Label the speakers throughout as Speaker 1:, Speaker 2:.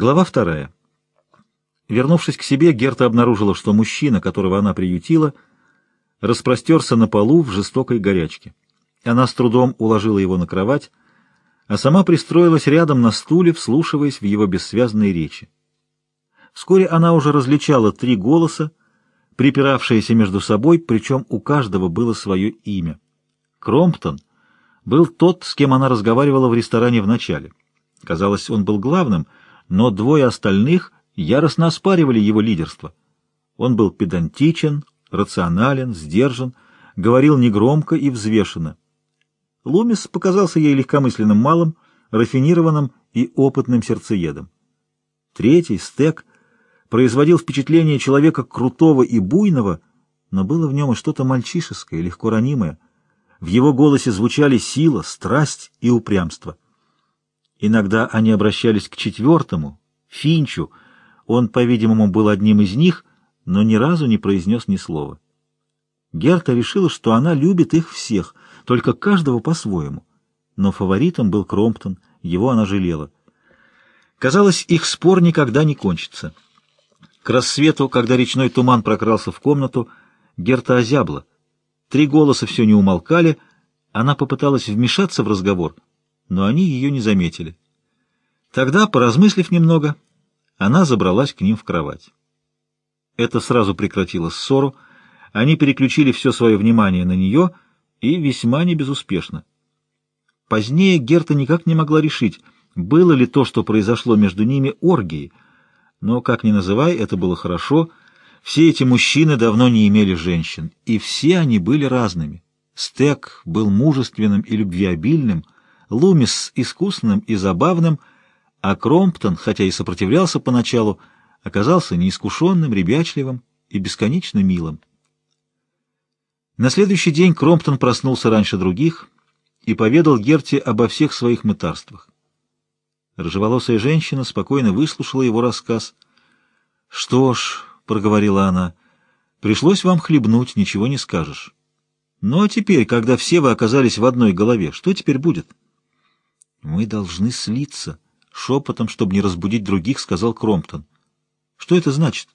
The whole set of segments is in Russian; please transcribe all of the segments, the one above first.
Speaker 1: Глава вторая. Вернувшись к себе, Герта обнаружила, что мужчина, которого она приютила, распростерся на полу в жестокой горячке. Она с трудом уложила его на кровать, а сама пристроилась рядом на стуле, вслушиваясь в его бессвязные речи. Вскоре она уже различала три голоса, припиравшиеся между собой, причем у каждого было свое имя. Кромптон был тот, с кем она разговаривала в ресторане в начале. Казалось, он был главным, но двое остальных яростно оспаривали его лидерство. Он был педантичен, рационален, сдержан, говорил негромко и взвешенно. Лумис показался ей легкомысленным малым, рафинированным и опытным сердцеедом. Третий, Стек, производил впечатление человека крутого и буйного, но было в нем и что-то мальчишеское, легко ранимое. В его голосе звучали сила, страсть и упрямство. Иногда они обращались к четвертому, Финчу. Он, по-видимому, был одним из них, но ни разу не произнес ни слова. Герта решила, что она любит их всех, только каждого по-своему. Но фаворитом был Кромптон, его она жалела. Казалось, их спор никогда не кончится. К рассвету, когда речной туман прокрался в комнату, Герта озябла. Три голоса все не умолкали, она попыталась вмешаться в разговор, но они ее не заметили. Тогда, поразмыслив немного, она забралась к ним в кровать. Это сразу прекратило ссору, они переключили все свое внимание на нее — и весьма не безуспешно. Позднее Герта никак не могла решить, было ли то, что произошло между ними, оргией, но, как ни называй, это было хорошо. Все эти мужчины давно не имели женщин, и все они были разными. Стек был мужественным и любвеобильным, Лумис — искусным и забавным, а Кромптон, хотя и сопротивлялся поначалу, оказался неискушенным, ребячливым и бесконечно милым. На следующий день Кромптон проснулся раньше других и поведал Герте обо всех своих мытарствах. Рыжеволосая женщина спокойно выслушала его рассказ. «Что ж», — проговорила она, — «пришлось вам хлебнуть, ничего не скажешь. Ну а теперь, когда все вы оказались в одной голове, что теперь будет?» «Мы должны слиться», — шепотом, чтобы не разбудить других, сказал Кромптон. «Что это значит?»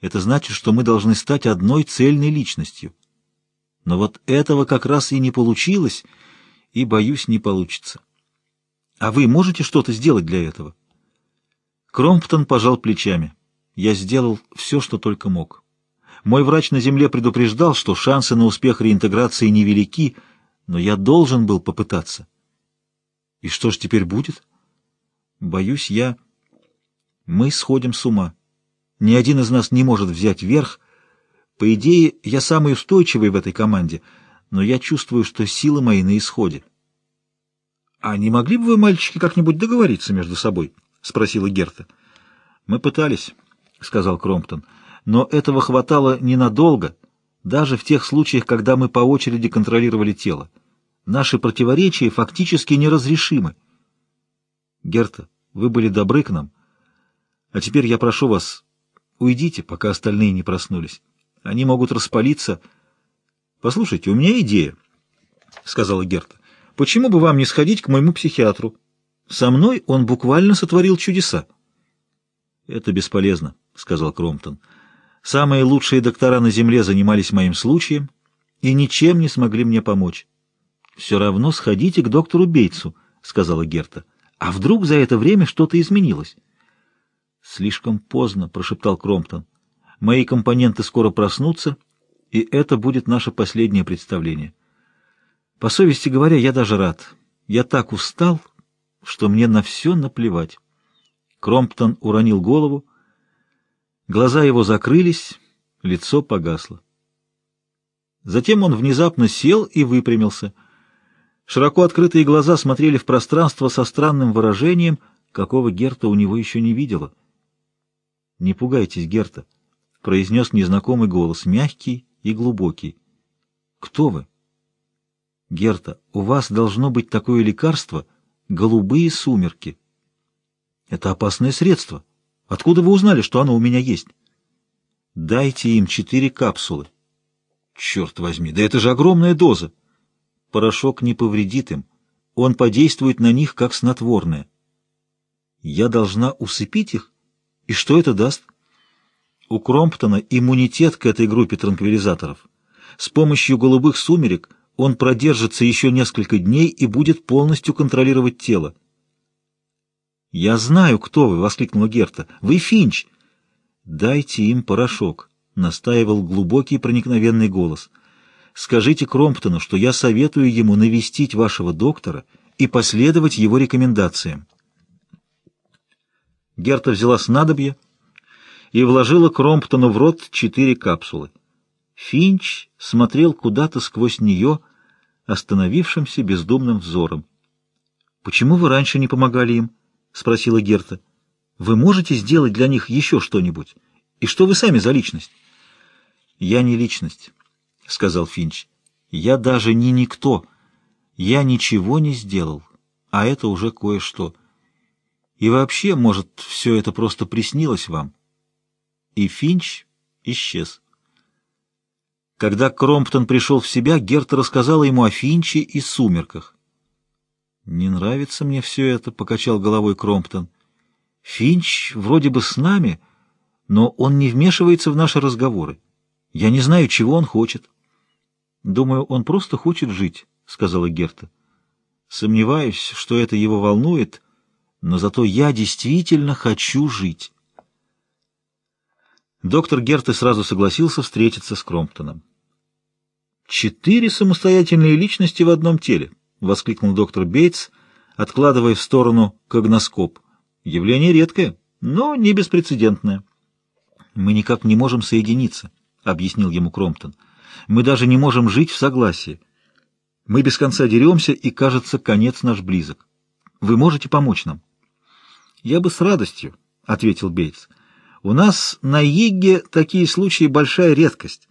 Speaker 1: «Это значит, что мы должны стать одной цельной личностью». Но вот этого как раз и не получилось, и, боюсь, не получится. А вы можете что-то сделать для этого? Кромптон пожал плечами. Я сделал все, что только мог. Мой врач на земле предупреждал, что шансы на успех реинтеграции невелики, но я должен был попытаться. И что ж теперь будет? Боюсь, я... Мы сходим с ума. Ни один из нас не может взять верх, по идее, я самый устойчивый в этой команде, но я чувствую, что силы мои на исходе. — А не могли бы вы, мальчики, как-нибудь договориться между собой? — спросила Герта. — Мы пытались, — сказал Кромптон, — но этого хватало ненадолго, даже в тех случаях, когда мы по очереди контролировали тело. Наши противоречия фактически неразрешимы. Герта, вы были добры к нам, а теперь я прошу вас, уйдите, пока остальные не проснулись. Они могут распалиться. — Послушайте, у меня идея, — сказала Герта. — Почему бы вам не сходить к моему психиатру? Со мной он буквально сотворил чудеса. — Это бесполезно, — сказал Кромптон. — Самые лучшие доктора на земле занимались моим случаем и ничем не смогли мне помочь. — Все равно сходите к доктору Бейтсу, — сказала Герта. — А вдруг за это время что-то изменилось? — Слишком поздно, — прошептал Кромптон. Мои компоненты скоро проснутся, и это будет наше последнее представление. По совести говоря, я даже рад. Я так устал, что мне на все наплевать. Кромптон уронил голову, глаза его закрылись, лицо погасло. Затем он внезапно сел и выпрямился. Широко открытые глаза смотрели в пространство со странным выражением, какого Герта у него еще не видела. — Не пугайтесь, Герта, —— произнес незнакомый голос, мягкий и глубокий. «Кто вы?» «Герта, у вас должно быть такое лекарство — голубые сумерки». «Это опасное средство. Откуда вы узнали, что оно у меня есть?» «Дайте им четыре капсулы». «Черт возьми, да это же огромная доза!» «Порошок не повредит им. Он подействует на них, как снотворное». Я должна усыпить их? И что это даст? У Кромптона иммунитет к этой группе транквилизаторов. С помощью голубых сумерек он продержится еще несколько дней и будет полностью контролировать тело. «Я знаю, кто вы!» — воскликнула Герта. «Вы Финч!» «Дайте им порошок», — настаивал глубокий проникновенный голос. «Скажите Кромптону, что я советую ему навестить вашего доктора и последовать его рекомендациям». Герта взяла снадобье и вложила Кромптону в рот четыре капсулы. Финч смотрел куда-то сквозь нее, остановившимся бездумным взором. «Почему вы раньше не помогали им?» — спросила Герта. «Вы можете сделать для них еще что-нибудь? И что вы сами за личность?» «Я не личность», — сказал Финч. «Я даже не никто. Я ничего не сделал, а это уже кое-что. И вообще, может, все это просто приснилось вам?» И Финч исчез. Когда Кромптон пришел в себя, Герта рассказала ему о Финче и сумерках. «Не нравится мне все это», — покачал головой Кромптон. «Финч вроде бы с нами, но он не вмешивается в наши разговоры. Я не знаю, чего он хочет». «Думаю, он просто хочет жить», — сказала Герта. «Сомневаюсь, что это его волнует, но зато я действительно хочу жить». Доктор Герты сразу согласился встретиться с Кромптоном. «Четыре самостоятельные личности в одном теле», — воскликнул доктор Бейтс, откладывая в сторону когноскоп. «Явление редкое, но не беспрецедентное». «Мы никак не можем соединиться», — объяснил ему Кромптон. «Мы даже не можем жить в согласии. Мы без конца деремся, и, кажется, конец наш близок. Вы можете помочь нам?» «Я бы с радостью», — ответил Бейтс. У нас на Йигге такие случаи большая редкость.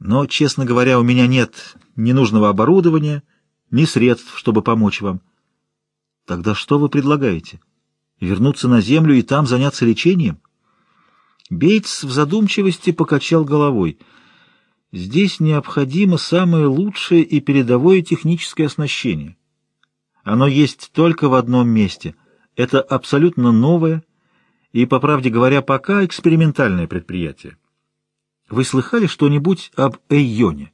Speaker 1: Но, честно говоря, у меня нет ни нужного оборудования, ни средств, чтобы помочь вам. Тогда что вы предлагаете? Вернуться на землю и там заняться лечением? Бейтс в задумчивости покачал головой. Здесь необходимо самое лучшее и передовое техническое оснащение. Оно есть только в одном месте. Это абсолютно новое, и, по правде говоря, пока экспериментальное предприятие. Вы слыхали что-нибудь об Эйоне?